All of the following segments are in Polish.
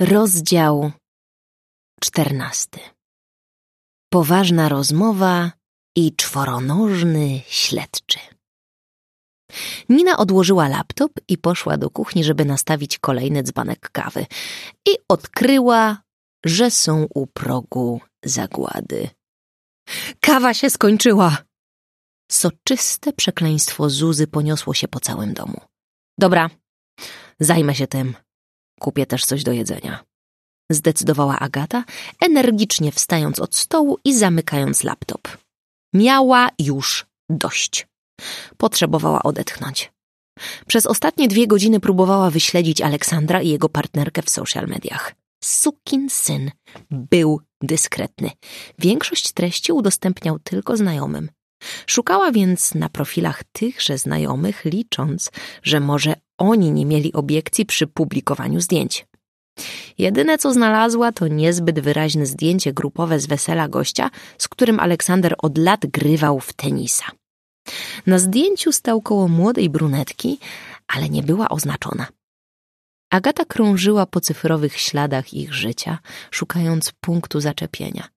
Rozdział czternasty. Poważna rozmowa i czworonożny śledczy. Nina odłożyła laptop i poszła do kuchni, żeby nastawić kolejny dzbanek kawy. I odkryła, że są u progu zagłady. Kawa się skończyła! Soczyste przekleństwo Zuzy poniosło się po całym domu. Dobra, zajmę się tym. Kupię też coś do jedzenia. Zdecydowała Agata, energicznie wstając od stołu i zamykając laptop. Miała już dość. Potrzebowała odetchnąć. Przez ostatnie dwie godziny próbowała wyśledzić Aleksandra i jego partnerkę w social mediach. Sukin syn był dyskretny. Większość treści udostępniał tylko znajomym. Szukała więc na profilach tychże znajomych, licząc, że może oni nie mieli obiekcji przy publikowaniu zdjęć. Jedyne, co znalazła, to niezbyt wyraźne zdjęcie grupowe z wesela gościa, z którym Aleksander od lat grywał w tenisa. Na zdjęciu stał koło młodej brunetki, ale nie była oznaczona. Agata krążyła po cyfrowych śladach ich życia, szukając punktu zaczepienia.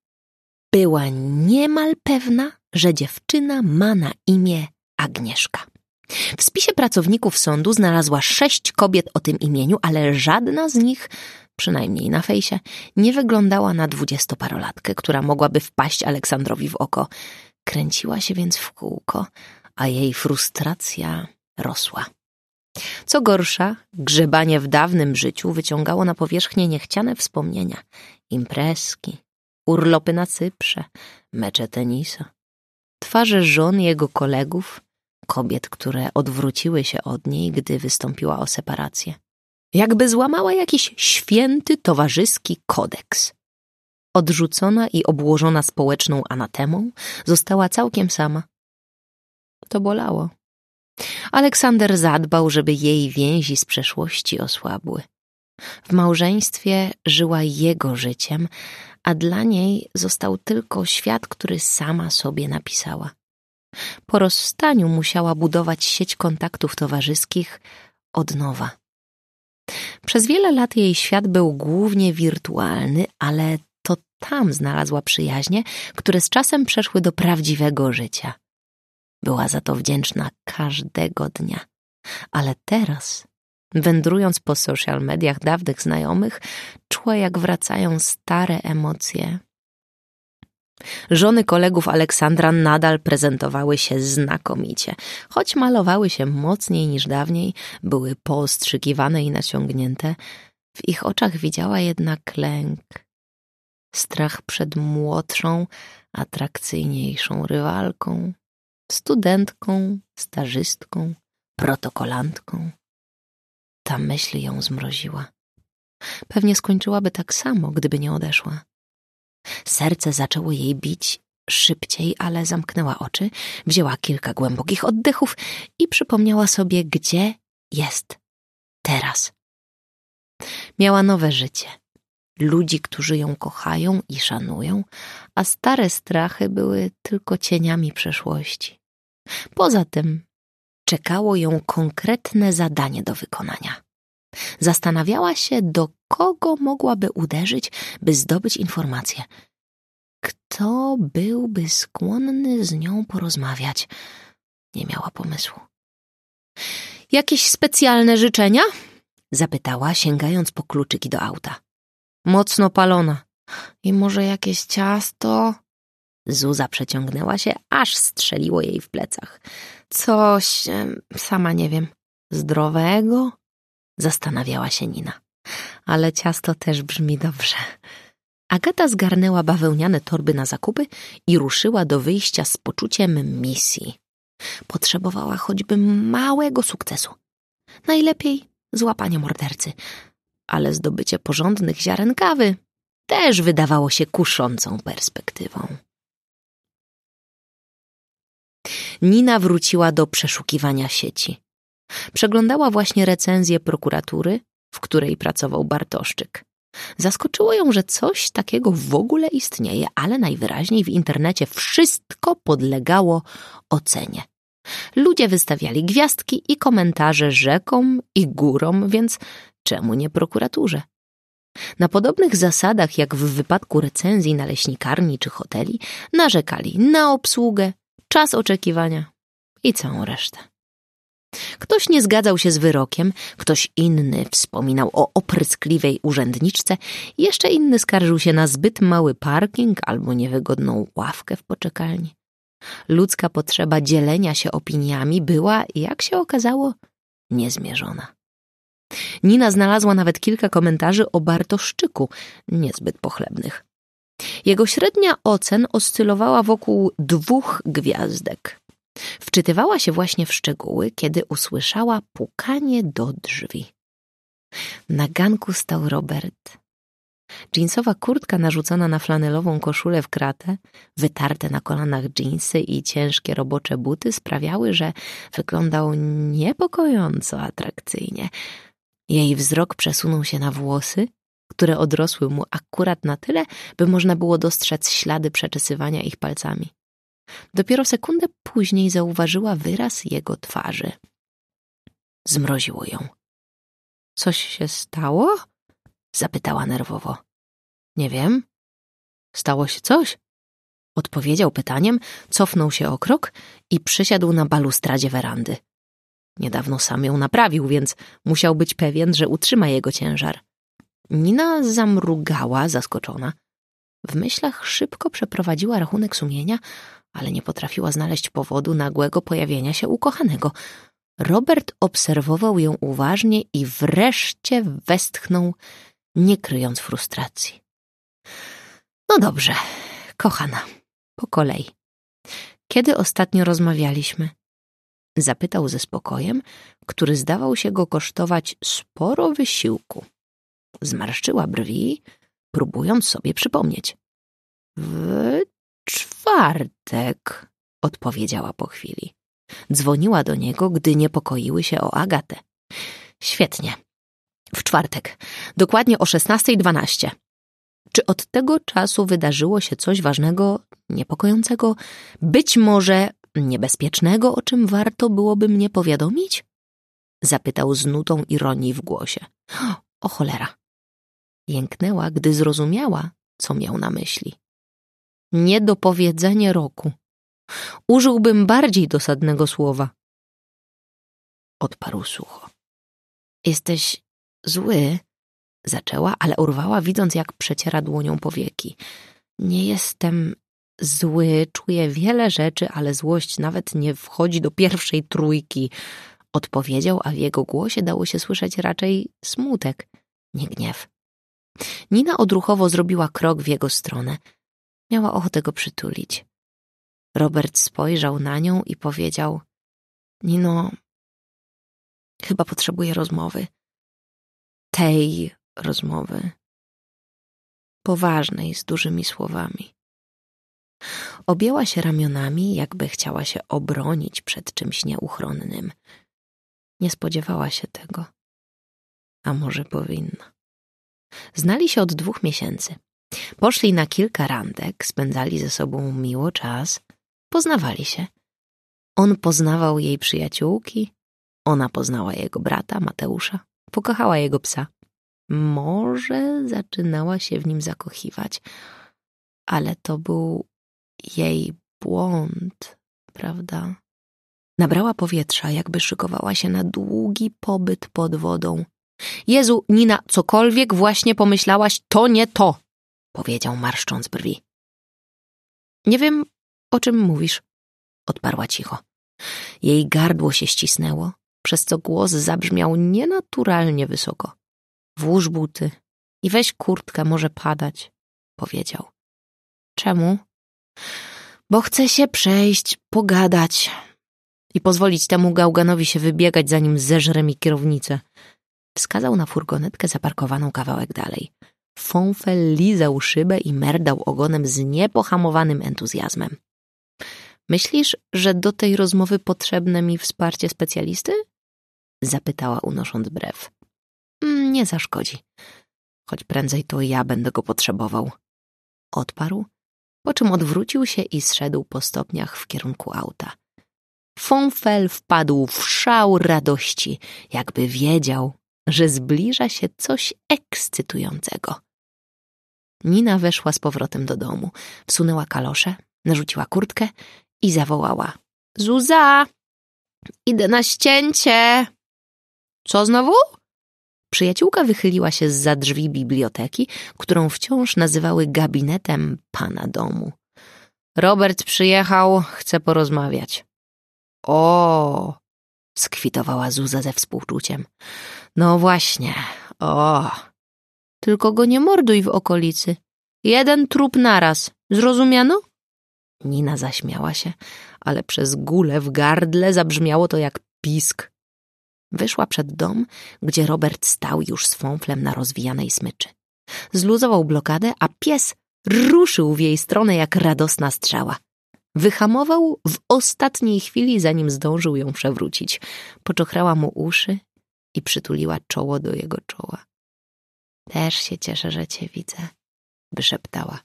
Była niemal pewna, że dziewczyna ma na imię Agnieszka. W spisie pracowników sądu znalazła sześć kobiet o tym imieniu, ale żadna z nich, przynajmniej na fejsie, nie wyglądała na dwudziestoparolatkę, która mogłaby wpaść Aleksandrowi w oko. Kręciła się więc w kółko, a jej frustracja rosła. Co gorsza, grzebanie w dawnym życiu wyciągało na powierzchnię niechciane wspomnienia. Imprezki, urlopy na Cyprze, mecze tenisa. Twarze żon jego kolegów, kobiet, które odwróciły się od niej, gdy wystąpiła o separację. Jakby złamała jakiś święty towarzyski kodeks. Odrzucona i obłożona społeczną anatemą, została całkiem sama. To bolało. Aleksander zadbał, żeby jej więzi z przeszłości osłabły. W małżeństwie żyła jego życiem, a dla niej został tylko świat, który sama sobie napisała. Po rozstaniu musiała budować sieć kontaktów towarzyskich od nowa. Przez wiele lat jej świat był głównie wirtualny, ale to tam znalazła przyjaźnie, które z czasem przeszły do prawdziwego życia. Była za to wdzięczna każdego dnia. Ale teraz, wędrując po social mediach dawnych znajomych, czuła jak wracają stare emocje. Żony kolegów Aleksandra nadal prezentowały się znakomicie. Choć malowały się mocniej niż dawniej, były poostrzygiwane i naciągnięte, w ich oczach widziała jednak lęk. Strach przed młodszą, atrakcyjniejszą rywalką, studentką, stażystką, protokolantką. Ta myśl ją zmroziła. Pewnie skończyłaby tak samo, gdyby nie odeszła. Serce zaczęło jej bić szybciej, ale zamknęła oczy, wzięła kilka głębokich oddechów i przypomniała sobie, gdzie jest teraz. Miała nowe życie, ludzi, którzy ją kochają i szanują, a stare strachy były tylko cieniami przeszłości. Poza tym czekało ją konkretne zadanie do wykonania. Zastanawiała się, do kogo mogłaby uderzyć, by zdobyć informacje. Kto byłby skłonny z nią porozmawiać? Nie miała pomysłu. Jakieś specjalne życzenia? Zapytała, sięgając po kluczyki do auta. Mocno palona. I może jakieś ciasto? Zuza przeciągnęła się, aż strzeliło jej w plecach. Coś, sama nie wiem, zdrowego? Zastanawiała się Nina. Ale ciasto też brzmi dobrze. Agata zgarnęła bawełniane torby na zakupy i ruszyła do wyjścia z poczuciem misji. Potrzebowała choćby małego sukcesu. Najlepiej złapanie mordercy, ale zdobycie porządnych ziaren kawy też wydawało się kuszącą perspektywą. Nina wróciła do przeszukiwania sieci. Przeglądała właśnie recenzję prokuratury, w której pracował Bartoszczyk. Zaskoczyło ją, że coś takiego w ogóle istnieje, ale najwyraźniej w internecie wszystko podlegało ocenie. Ludzie wystawiali gwiazdki i komentarze rzekom i górom, więc czemu nie prokuraturze? Na podobnych zasadach jak w wypadku recenzji na leśnikarni czy hoteli narzekali na obsługę, czas oczekiwania i całą resztę. Ktoś nie zgadzał się z wyrokiem, ktoś inny wspominał o opryskliwej urzędniczce, jeszcze inny skarżył się na zbyt mały parking albo niewygodną ławkę w poczekalni. Ludzka potrzeba dzielenia się opiniami była, jak się okazało, niezmierzona. Nina znalazła nawet kilka komentarzy o Bartoszczyku, niezbyt pochlebnych. Jego średnia ocen oscylowała wokół dwóch gwiazdek. Wczytywała się właśnie w szczegóły, kiedy usłyszała pukanie do drzwi. Na ganku stał Robert. Dżinsowa kurtka narzucona na flanelową koszulę w kratę, wytarte na kolanach dżinsy i ciężkie robocze buty sprawiały, że wyglądał niepokojąco atrakcyjnie. Jej wzrok przesunął się na włosy, które odrosły mu akurat na tyle, by można było dostrzec ślady przeczesywania ich palcami. Dopiero sekundę później zauważyła wyraz jego twarzy. Zmroziło ją. Coś się stało? Zapytała nerwowo. Nie wiem. Stało się coś? Odpowiedział pytaniem, cofnął się o krok i przysiadł na balustradzie werandy. Niedawno sam ją naprawił, więc musiał być pewien, że utrzyma jego ciężar. Nina zamrugała, zaskoczona. W myślach szybko przeprowadziła rachunek sumienia, ale nie potrafiła znaleźć powodu nagłego pojawienia się ukochanego. Robert obserwował ją uważnie i wreszcie westchnął, nie kryjąc frustracji. No dobrze, kochana, po kolei. Kiedy ostatnio rozmawialiśmy? Zapytał ze spokojem, który zdawał się go kosztować sporo wysiłku. Zmarszczyła brwi, próbując sobie przypomnieć. W czwartek, odpowiedziała po chwili. Dzwoniła do niego, gdy niepokoiły się o Agatę. Świetnie. W czwartek. Dokładnie o 16.12. Czy od tego czasu wydarzyło się coś ważnego, niepokojącego, być może niebezpiecznego, o czym warto byłoby mnie powiadomić? Zapytał z nutą ironii w głosie. O cholera. Jęknęła, gdy zrozumiała, co miał na myśli. Niedopowiedzenie roku. Użyłbym bardziej dosadnego słowa. Odparł sucho. Jesteś zły, zaczęła, ale urwała, widząc, jak przeciera dłonią powieki. Nie jestem zły, czuję wiele rzeczy, ale złość nawet nie wchodzi do pierwszej trójki. Odpowiedział, a w jego głosie dało się słyszeć raczej smutek, nie gniew. Nina odruchowo zrobiła krok w jego stronę. Miała ochotę go przytulić. Robert spojrzał na nią i powiedział: Nino, chyba potrzebuję rozmowy. Tej rozmowy. Poważnej, z dużymi słowami. Objęła się ramionami, jakby chciała się obronić przed czymś nieuchronnym. Nie spodziewała się tego. A może powinna. Znali się od dwóch miesięcy. Poszli na kilka randek, spędzali ze sobą miło czas, poznawali się. On poznawał jej przyjaciółki, ona poznała jego brata, Mateusza, pokochała jego psa. Może zaczynała się w nim zakochiwać, ale to był jej błąd, prawda? Nabrała powietrza, jakby szykowała się na długi pobyt pod wodą. Jezu, Nina, cokolwiek właśnie pomyślałaś, to nie to, powiedział marszcząc brwi. Nie wiem, o czym mówisz, odparła cicho. Jej gardło się ścisnęło, przez co głos zabrzmiał nienaturalnie wysoko. Włóż buty i weź kurtkę, może padać, powiedział. Czemu? Bo chcę się przejść, pogadać i pozwolić temu gałganowi się wybiegać, zanim zeżre mi kierownicę. Wskazał na furgonetkę zaparkowaną kawałek dalej. Fonfel lizał szybę i merdał ogonem z niepohamowanym entuzjazmem. Myślisz, że do tej rozmowy potrzebne mi wsparcie specjalisty? Zapytała unosząc brew. Mm, nie zaszkodzi. Choć prędzej to ja będę go potrzebował. Odparł, po czym odwrócił się i zszedł po stopniach w kierunku auta. Fonfel wpadł w szał radości, jakby wiedział, że zbliża się coś ekscytującego. Nina weszła z powrotem do domu, wsunęła kalosze, narzuciła kurtkę i zawołała. Zuza, idę na ścięcie. Co znowu? Przyjaciółka wychyliła się z za drzwi biblioteki, którą wciąż nazywały gabinetem pana domu. Robert przyjechał, chce porozmawiać. O, skwitowała Zuza ze współczuciem. No właśnie, o. Tylko go nie morduj w okolicy. Jeden trup naraz, zrozumiano? Nina zaśmiała się, ale przez gulę w gardle zabrzmiało to jak pisk. Wyszła przed dom, gdzie Robert stał już z fąflem na rozwijanej smyczy. Zluzował blokadę, a pies ruszył w jej stronę jak radosna strzała. Wyhamował w ostatniej chwili, zanim zdążył ją przewrócić. Poczochrała mu uszy i przytuliła czoło do jego czoła. Też się cieszę, że cię widzę, wyszeptała.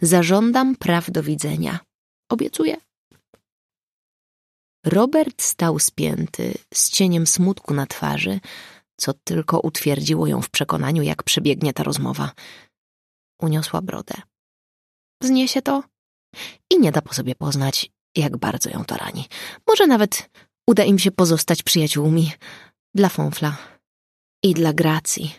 Zażądam praw do widzenia. Obiecuję. Robert stał spięty, z cieniem smutku na twarzy, co tylko utwierdziło ją w przekonaniu, jak przebiegnie ta rozmowa. Uniosła brodę. Zniesie to i nie da po sobie poznać, jak bardzo ją to rani. Może nawet uda im się pozostać przyjaciółmi dla Fonfla i dla Gracji.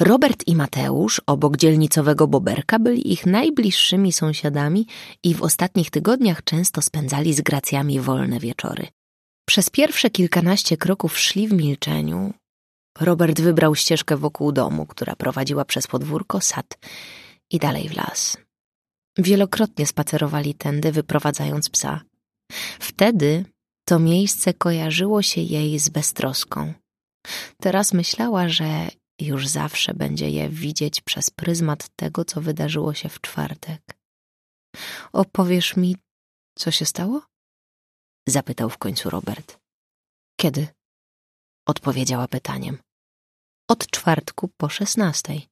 Robert i Mateusz, obok dzielnicowego Boberka, byli ich najbliższymi sąsiadami i w ostatnich tygodniach często spędzali z Gracjami wolne wieczory. Przez pierwsze kilkanaście kroków szli w milczeniu. Robert wybrał ścieżkę wokół domu, która prowadziła przez podwórko, sad i dalej w las. Wielokrotnie spacerowali tędy, wyprowadzając psa. Wtedy to miejsce kojarzyło się jej z beztroską. Teraz myślała, że już zawsze będzie je widzieć przez pryzmat tego, co wydarzyło się w czwartek. Opowiesz mi, co się stało? Zapytał w końcu Robert. Kiedy? Odpowiedziała pytaniem. Od czwartku po szesnastej.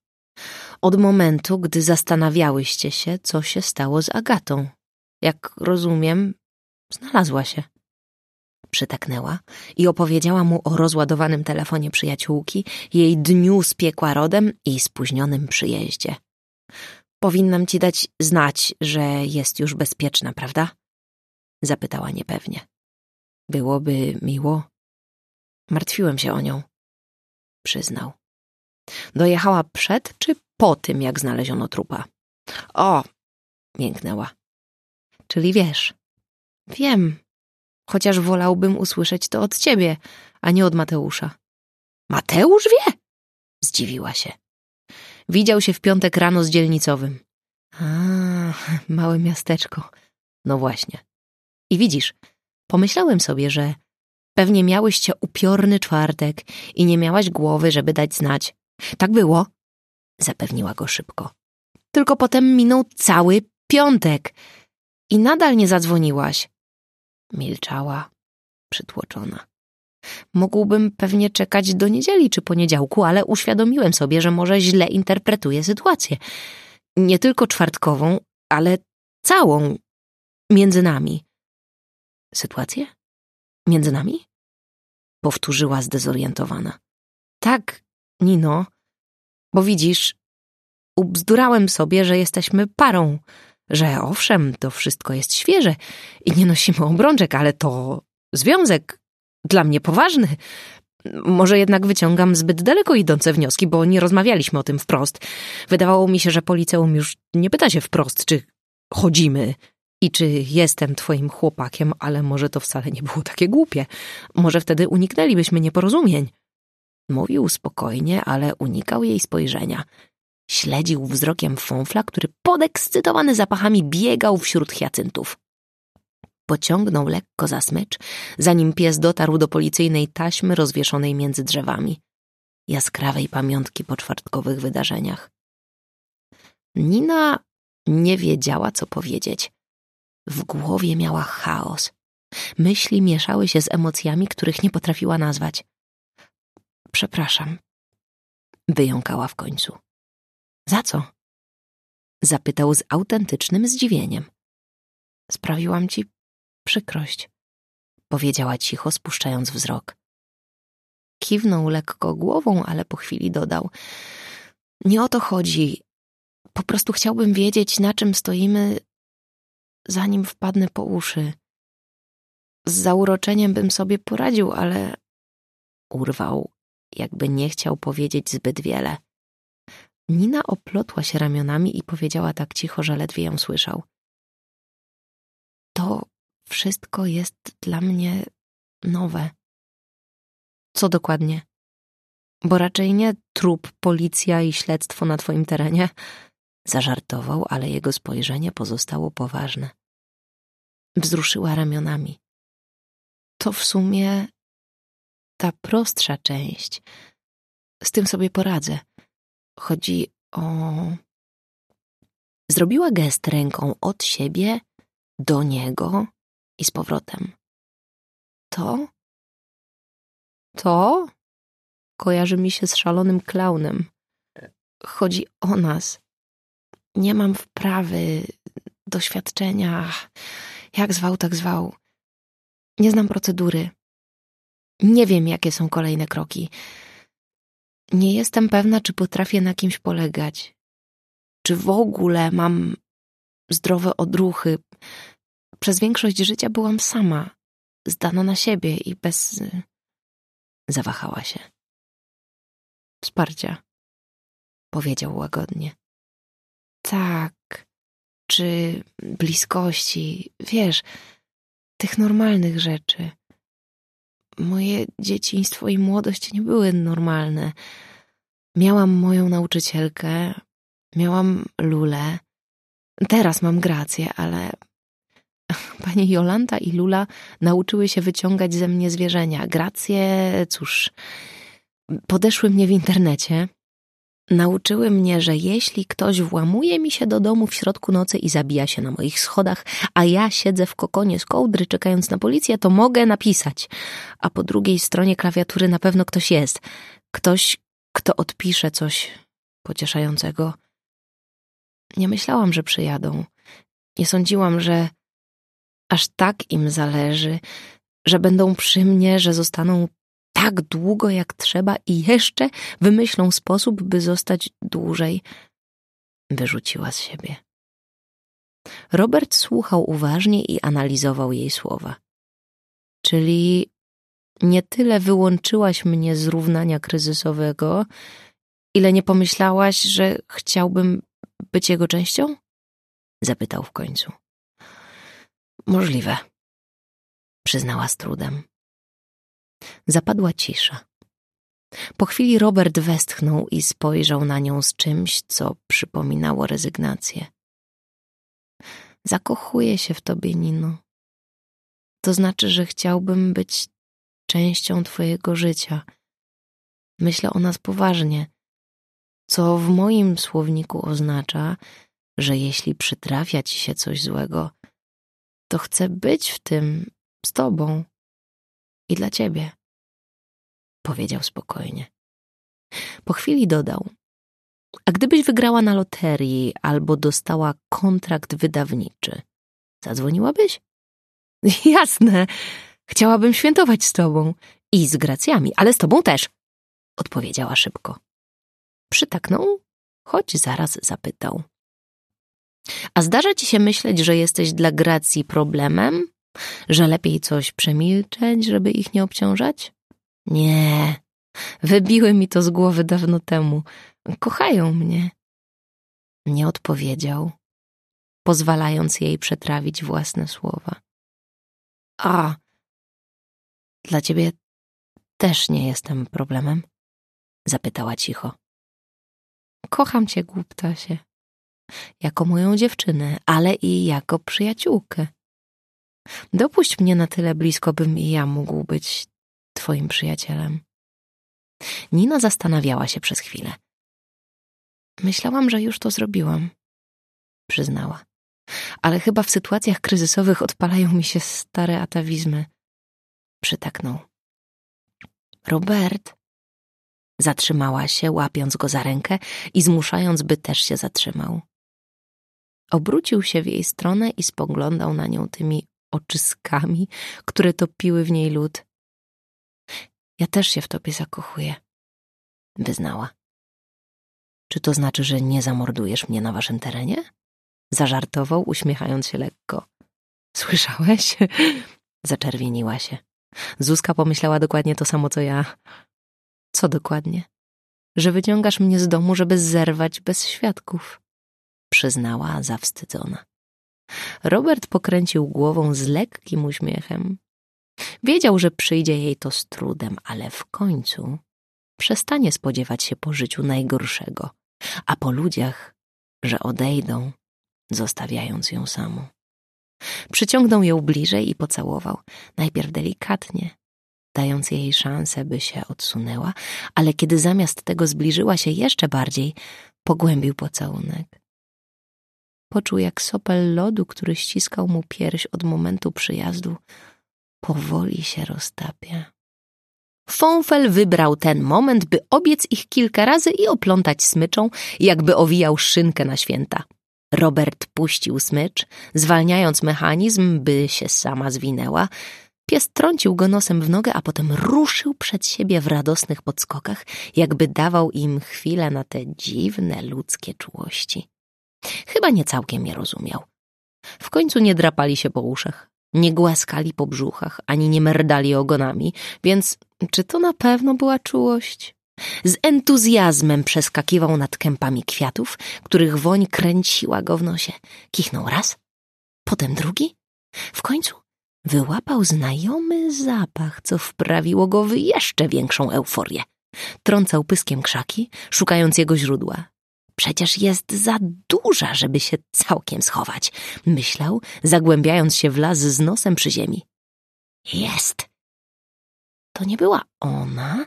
Od momentu, gdy zastanawiałyście się, co się stało z Agatą. Jak rozumiem, znalazła się. Przytaknęła i opowiedziała mu o rozładowanym telefonie przyjaciółki, jej dniu z piekła rodem i spóźnionym przyjeździe. Powinnam ci dać znać, że jest już bezpieczna, prawda? Zapytała niepewnie. Byłoby miło. Martwiłem się o nią. Przyznał. Dojechała przed czy po tym, jak znaleziono trupa? O, mięknęła. Czyli wiesz. Wiem, chociaż wolałbym usłyszeć to od ciebie, a nie od Mateusza. Mateusz wie? Zdziwiła się. Widział się w piątek rano z dzielnicowym. A, małe miasteczko. No właśnie. I widzisz, pomyślałem sobie, że pewnie miałyście upiorny czwartek i nie miałaś głowy, żeby dać znać. Tak było, zapewniła go szybko. Tylko potem minął cały piątek i nadal nie zadzwoniłaś. Milczała, przytłoczona. Mógłbym pewnie czekać do niedzieli czy poniedziałku, ale uświadomiłem sobie, że może źle interpretuję sytuację. Nie tylko czwartkową, ale całą między nami. Sytuację? Między nami? Powtórzyła zdezorientowana. Tak, Nino, bo widzisz, ubzdurałem sobie, że jesteśmy parą, że owszem, to wszystko jest świeże i nie nosimy obrączek, ale to związek dla mnie poważny. Może jednak wyciągam zbyt daleko idące wnioski, bo nie rozmawialiśmy o tym wprost. Wydawało mi się, że policeum już nie pyta się wprost, czy chodzimy i czy jestem twoim chłopakiem, ale może to wcale nie było takie głupie. Może wtedy uniknęlibyśmy nieporozumień. Mówił spokojnie, ale unikał jej spojrzenia. Śledził wzrokiem fąfla, który podekscytowany zapachami biegał wśród hyacyntów. Pociągnął lekko za smycz, zanim pies dotarł do policyjnej taśmy rozwieszonej między drzewami. Jaskrawej pamiątki po czwartkowych wydarzeniach. Nina nie wiedziała, co powiedzieć. W głowie miała chaos. Myśli mieszały się z emocjami, których nie potrafiła nazwać. Przepraszam. Wyjąkała w końcu. Za co? Zapytał z autentycznym zdziwieniem. Sprawiłam ci przykrość, powiedziała cicho, spuszczając wzrok. Kiwnął lekko głową, ale po chwili dodał. Nie o to chodzi. Po prostu chciałbym wiedzieć, na czym stoimy, zanim wpadnę po uszy. Z zauroczeniem bym sobie poradził, ale urwał, jakby nie chciał powiedzieć zbyt wiele. Nina oplotła się ramionami i powiedziała tak cicho, że ledwie ją słyszał. To wszystko jest dla mnie nowe. Co dokładnie? Bo raczej nie trup, policja i śledztwo na twoim terenie. Zażartował, ale jego spojrzenie pozostało poważne. Wzruszyła ramionami. To w sumie ta prostsza część. Z tym sobie poradzę. Chodzi o. Zrobiła gest ręką od siebie do niego i z powrotem. To? To? Kojarzy mi się z szalonym klaunem. Chodzi o nas. Nie mam wprawy, doświadczenia. Jak zwał, tak zwał. Nie znam procedury. Nie wiem, jakie są kolejne kroki. Nie jestem pewna, czy potrafię na kimś polegać. Czy w ogóle mam zdrowe odruchy. Przez większość życia byłam sama, zdana na siebie i bez. Zawahała się. Wsparcia, powiedział łagodnie. Tak, czy bliskości, wiesz, tych normalnych rzeczy. Moje dzieciństwo i młodość nie były normalne. Miałam moją nauczycielkę, miałam Lulę. Teraz mam grację, ale pani Jolanta i Lula nauczyły się wyciągać ze mnie zwierzenia. Gracje, cóż, podeszły mnie w internecie. Nauczyły mnie, że jeśli ktoś włamuje mi się do domu w środku nocy i zabija się na moich schodach, a ja siedzę w kokonie z kołdry czekając na policję, to mogę napisać. A po drugiej stronie klawiatury na pewno ktoś jest. Ktoś, kto odpisze coś pocieszającego. Nie myślałam, że przyjadą. Nie sądziłam, że aż tak im zależy, że będą przy mnie, że zostaną tak długo jak trzeba i jeszcze wymyślą sposób, by zostać dłużej. Wyrzuciła z siebie. Robert słuchał uważnie i analizował jej słowa. Czyli nie tyle wyłączyłaś mnie z równania kryzysowego, ile nie pomyślałaś, że chciałbym być jego częścią? Zapytał w końcu. Możliwe, przyznała z trudem. Zapadła cisza. Po chwili Robert westchnął i spojrzał na nią z czymś, co przypominało rezygnację. Zakochuję się w tobie, Nino. To znaczy, że chciałbym być częścią twojego życia. Myślę o nas poważnie, co w moim słowniku oznacza, że jeśli przytrafia ci się coś złego, to chcę być w tym z tobą i dla ciebie, powiedział spokojnie. Po chwili dodał: A gdybyś wygrała na loterii albo dostała kontrakt wydawniczy, zadzwoniłabyś? Jasne, chciałabym świętować z tobą i z gracjami, ale z tobą też, odpowiedziała szybko. Przytaknął, choć zaraz zapytał. A zdarza ci się myśleć, że jesteś dla Gracji problemem? Że lepiej coś przemilczeć, żeby ich nie obciążać? Nie, wybiły mi to z głowy dawno temu. Kochają mnie. Nie odpowiedział, pozwalając jej przetrawić własne słowa. A, dla ciebie też nie jestem problemem? Zapytała cicho. Kocham cię, głuptasie jako moją dziewczynę, ale i jako przyjaciółkę. Dopuść mnie na tyle blisko, bym i ja mógł być twoim przyjacielem. Nina zastanawiała się przez chwilę. Myślałam, że już to zrobiłam, przyznała. Ale chyba w sytuacjach kryzysowych odpalają mi się stare atawizmy. Przytaknął. Robert, Zatrzymała się, łapiąc go za rękę i zmuszając, by też się zatrzymał. Obrócił się w jej stronę i spoglądał na nią tymi oczyskami, które topiły w niej lód. Ja też się w tobie zakochuję, wyznała. Czy to znaczy, że nie zamordujesz mnie na waszym terenie? Zażartował, uśmiechając się lekko. Słyszałeś? Zaczerwieniła się. Zuzka pomyślała dokładnie to samo, co ja. Co dokładnie? Że wyciągasz mnie z domu, żeby zerwać bez świadków. Przyznała zawstydzona. Robert pokręcił głową z lekkim uśmiechem. Wiedział, że przyjdzie jej to z trudem, ale w końcu przestanie spodziewać się po życiu najgorszego, a po ludziach, że odejdą, zostawiając ją samą. Przyciągnął ją bliżej i pocałował, najpierw delikatnie, dając jej szansę, by się odsunęła, ale kiedy zamiast tego zbliżyła się jeszcze bardziej, pogłębił pocałunek. Poczuł, jak sopel lodu, który ściskał mu pierś od momentu przyjazdu, powoli się roztapia. Fonfel wybrał ten moment, by obiec ich kilka razy i oplątać smyczą, jakby owijał szynkę na święta. Robert puścił smycz, zwalniając mechanizm, by się sama zwinęła. Pies trącił go nosem w nogę, a potem ruszył przed siebie w radosnych podskokach, jakby dawał im chwilę na te dziwne ludzkie czułości. Chyba nie całkiem je rozumiał. W końcu nie drapali się po uszach, nie głaskali po brzuchach, ani nie merdali ogonami, więc czy to na pewno była czułość? Z entuzjazmem przeskakiwał nad kępami kwiatów, których woń kręciła go w nosie. Kichnął raz, potem drugi. W końcu wyłapał znajomy zapach, co wprawiło go w jeszcze większą euforię. Trącał pyskiem krzaki, szukając jego źródła. Przecież jest za duża, żeby się całkiem schować, myślał, zagłębiając się w las z nosem przy ziemi. Jest! To nie była ona,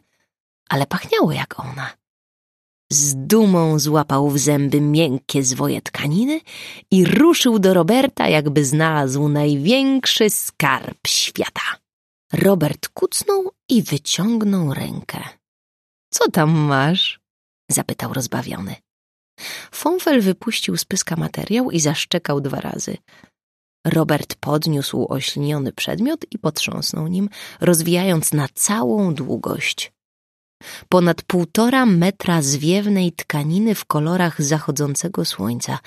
ale pachniało jak ona. Z dumą złapał w zęby miękkie zwoje tkaniny i ruszył do Roberta, jakby znalazł największy skarb świata. Robert kucnął i wyciągnął rękę. Co tam masz? zapytał rozbawiony. Fonfel wypuścił z pyska materiał i zaszczekał dwa razy. Robert podniósł ośliniony przedmiot i potrząsnął nim, rozwijając na całą długość. Ponad półtora metra zwiewnej tkaniny w kolorach zachodzącego słońca,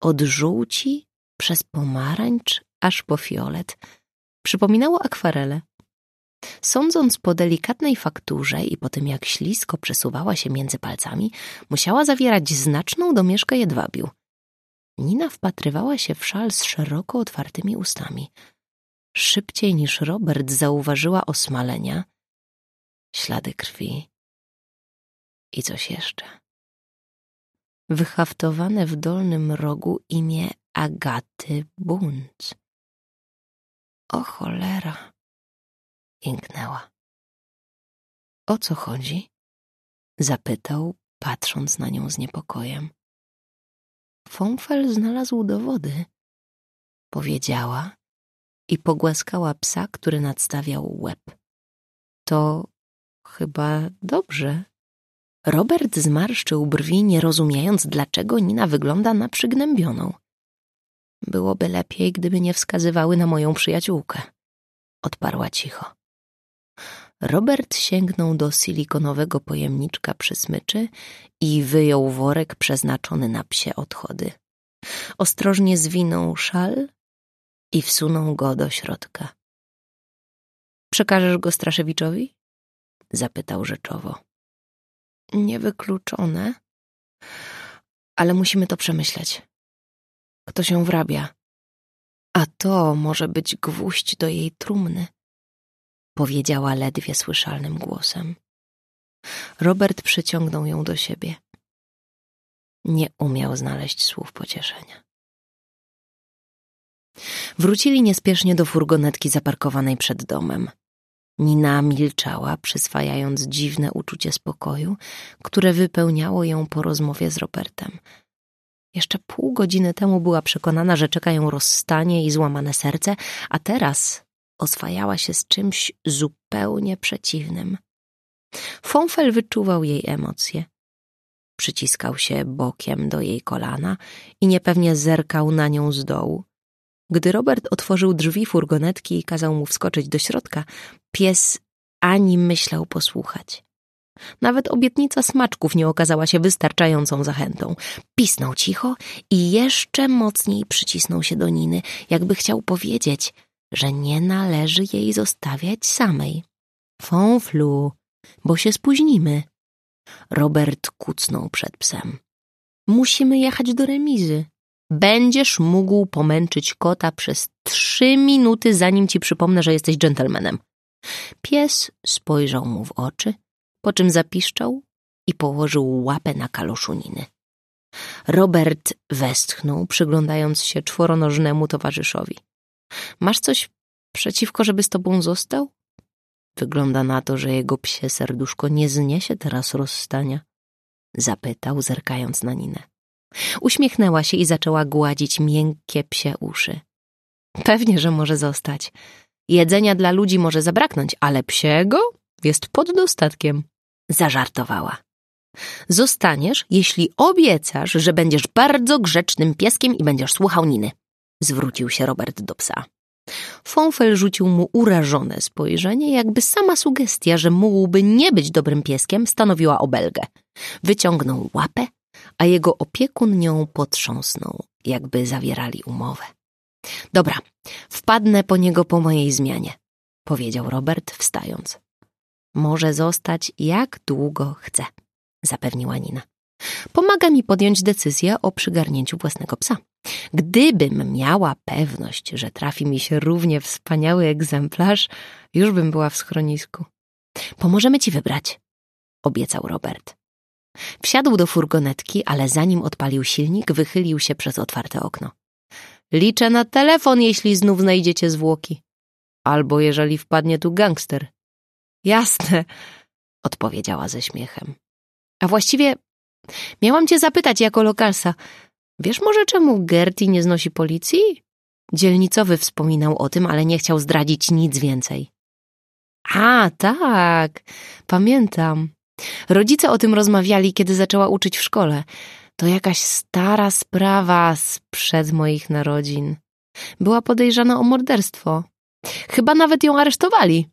od żółci przez pomarańcz aż po fiolet. Przypominało akwarele. Sądząc po delikatnej fakturze i po tym, jak ślisko przesuwała się między palcami, musiała zawierać znaczną domieszkę jedwabiu. Nina wpatrywała się w szal z szeroko otwartymi ustami. Szybciej niż Robert zauważyła osmalenia, ślady krwi i coś jeszcze. Wyhaftowane w dolnym rogu imię Agaty Bunt. O cholera! Jęknęła. O co chodzi? Zapytał, patrząc na nią z niepokojem. Fonfel znalazł dowody. Powiedziała i pogłaskała psa, który nadstawiał łeb. To chyba dobrze. Robert zmarszczył brwi, nie rozumiejąc, dlaczego Nina wygląda na przygnębioną. Byłoby lepiej, gdyby nie wskazywały na moją przyjaciółkę. Odparła cicho. Robert sięgnął do silikonowego pojemniczka przy smyczy i wyjął worek przeznaczony na psie odchody. Ostrożnie zwinął szal i wsunął go do środka. Przekażesz go Straszewiczowi? Zapytał rzeczowo. Niewykluczone, ale musimy to przemyśleć. Kto się wrabia? A to może być gwóźdź do jej trumny powiedziała ledwie słyszalnym głosem. Robert przyciągnął ją do siebie. Nie umiał znaleźć słów pocieszenia. Wrócili niespiesznie do furgonetki zaparkowanej przed domem. Nina milczała, przyswajając dziwne uczucie spokoju, które wypełniało ją po rozmowie z Robertem. Jeszcze pół godziny temu była przekonana, że czeka ją rozstanie i złamane serce, a teraz oswajała się z czymś zupełnie przeciwnym. Fonfel wyczuwał jej emocje. Przyciskał się bokiem do jej kolana i niepewnie zerkał na nią z dołu. Gdy Robert otworzył drzwi furgonetki i kazał mu wskoczyć do środka, pies ani myślał posłuchać. Nawet obietnica smaczków nie okazała się wystarczającą zachętą. Pisnął cicho i jeszcze mocniej przycisnął się do Niny, jakby chciał powiedzieć, że nie należy jej zostawiać samej. Fąflu, bo się spóźnimy. Robert kucnął przed psem. Musimy jechać do remizy. Będziesz mógł pomęczyć kota przez trzy minuty, zanim ci przypomnę, że jesteś dżentelmenem. Pies spojrzał mu w oczy, po czym zapiszczał i położył łapę na kaloszu Niny. Robert westchnął, przyglądając się czworonożnemu towarzyszowi. Masz coś przeciwko, żeby z tobą został? Wygląda na to, że jego psie serduszko nie zniesie teraz rozstania. Zapytał, zerkając na Ninę. Uśmiechnęła się i zaczęła gładzić miękkie psie uszy. Pewnie, że może zostać. Jedzenia dla ludzi może zabraknąć, ale psiego jest pod dostatkiem. Zażartowała. Zostaniesz, jeśli obiecasz, że będziesz bardzo grzecznym pieskiem i będziesz słuchał Niny. Zwrócił się Robert do psa. Fonfel rzucił mu urażone spojrzenie, jakby sama sugestia, że mógłby nie być dobrym pieskiem, stanowiła obelgę. Wyciągnął łapę, a jego opiekun nią potrząsnął, jakby zawierali umowę. Dobra, wpadnę po niego po mojej zmianie, powiedział Robert, wstając. Może zostać jak długo chce, zapewniła Nina. Pomaga mi podjąć decyzję o przygarnięciu własnego psa. Gdybym miała pewność, że trafi mi się równie wspaniały egzemplarz, już bym była w schronisku. Pomożemy ci wybrać, obiecał Robert. Wsiadł do furgonetki, ale zanim odpalił silnik, wychylił się przez otwarte okno. Liczę na telefon, jeśli znów znajdziecie zwłoki. Albo jeżeli wpadnie tu gangster. Jasne, odpowiedziała ze śmiechem. A właściwie miałam cię zapytać jako lokalsa. Wiesz może, czemu Gertie nie znosi policji? Dzielnicowy wspominał o tym, ale nie chciał zdradzić nic więcej. A, tak, pamiętam. Rodzice o tym rozmawiali, kiedy zaczęła uczyć w szkole. To jakaś stara sprawa sprzed moich narodzin. Była podejrzana o morderstwo. Chyba nawet ją aresztowali.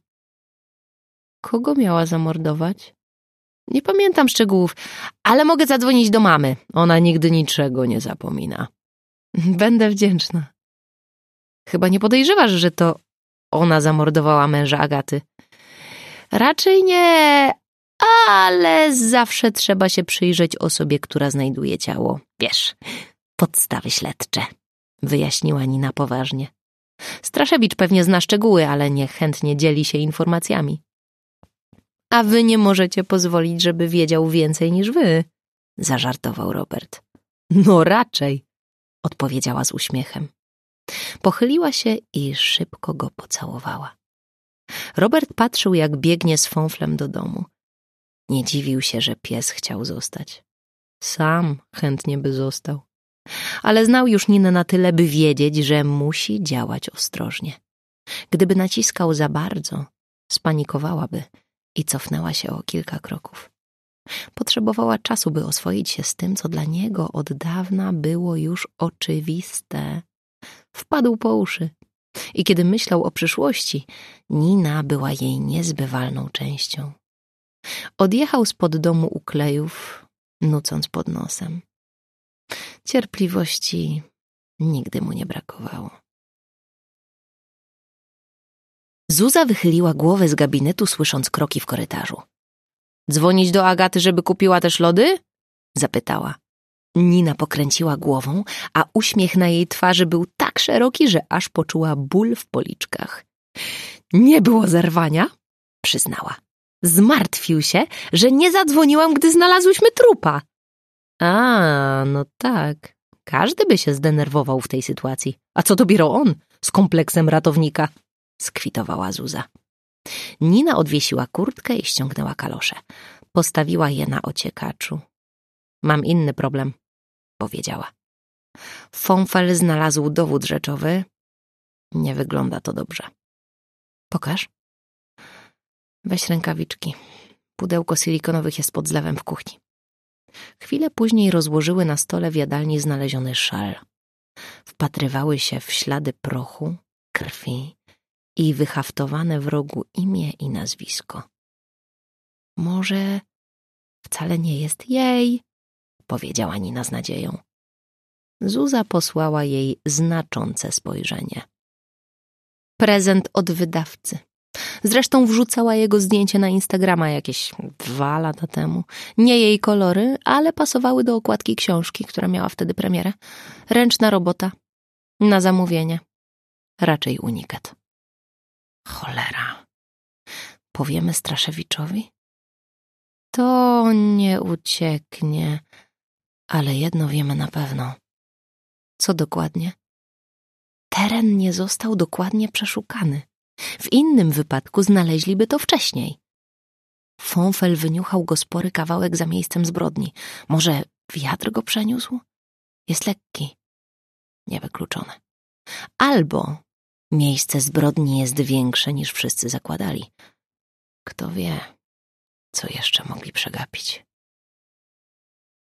Kogo miała zamordować? Nie pamiętam szczegółów, ale mogę zadzwonić do mamy. Ona nigdy niczego nie zapomina. Będę wdzięczna. Chyba nie podejrzewasz, że to ona zamordowała męża Agaty. Raczej nie, ale zawsze trzeba się przyjrzeć osobie, która znajduje ciało. Wiesz, podstawy śledcze, wyjaśniła Nina poważnie. Straszewicz pewnie zna szczegóły, ale niechętnie dzieli się informacjami. A wy nie możecie pozwolić, żeby wiedział więcej niż wy, zażartował Robert. No raczej, odpowiedziała z uśmiechem. Pochyliła się i szybko go pocałowała. Robert patrzył, jak biegnie z fąflem do domu. Nie dziwił się, że pies chciał zostać. Sam chętnie by został. Ale znał już Ninę na tyle, by wiedzieć, że musi działać ostrożnie. Gdyby naciskał za bardzo, spanikowałaby i cofnęła się o kilka kroków. Potrzebowała czasu, by oswoić się z tym, co dla niego od dawna było już oczywiste. Wpadł po uszy. I kiedy myślał o przyszłości, Nina była jej niezbywalną częścią. Odjechał spod domu uklejów, nucąc pod nosem. Cierpliwości nigdy mu nie brakowało. Zuza wychyliła głowę z gabinetu, słysząc kroki w korytarzu. Dzwonić do Agaty, żeby kupiła też lody? zapytała. Nina pokręciła głową, a uśmiech na jej twarzy był tak szeroki, że aż poczuła ból w policzkach. Nie było zerwania, przyznała. Zmartwił się, że nie zadzwoniłam, gdy znalazłyśmy trupa. A, no tak. Każdy by się zdenerwował w tej sytuacji. A co dopiero on z kompleksem ratownika? Skwitowała Zuza. Nina odwiesiła kurtkę i ściągnęła kalosze. Postawiła je na ociekaczu. Mam inny problem, powiedziała. Fonfel znalazł dowód rzeczowy. Nie wygląda to dobrze. Pokaż. Weź rękawiczki. Pudełko silikonowych jest pod zlewem w kuchni. Chwilę później rozłożyły na stole w jadalni znaleziony szal. Wpatrywały się w ślady prochu, krwi i wyhaftowane w rogu imię i nazwisko. Może wcale nie jest jej, powiedziała Nina z nadzieją. Zuza posłała jej znaczące spojrzenie. Prezent od wydawcy. Zresztą wrzucała jego zdjęcie na Instagrama jakieś dwa lata temu. Nie jej kolory, ale pasowały do okładki książki, która miała wtedy premierę. Ręczna robota. Na zamówienie. Raczej unikat. Cholera. Powiemy Straszewiczowi? To nie ucieknie, ale jedno wiemy na pewno. Co dokładnie? Teren nie został dokładnie przeszukany. W innym wypadku znaleźliby to wcześniej. Fonfel wyniuchał go spory kawałek za miejscem zbrodni. Może wiatr go przeniósł? Jest lekki. Niewykluczone. Albo miejsce zbrodni jest większe niż wszyscy zakładali. Kto wie, co jeszcze mogli przegapić.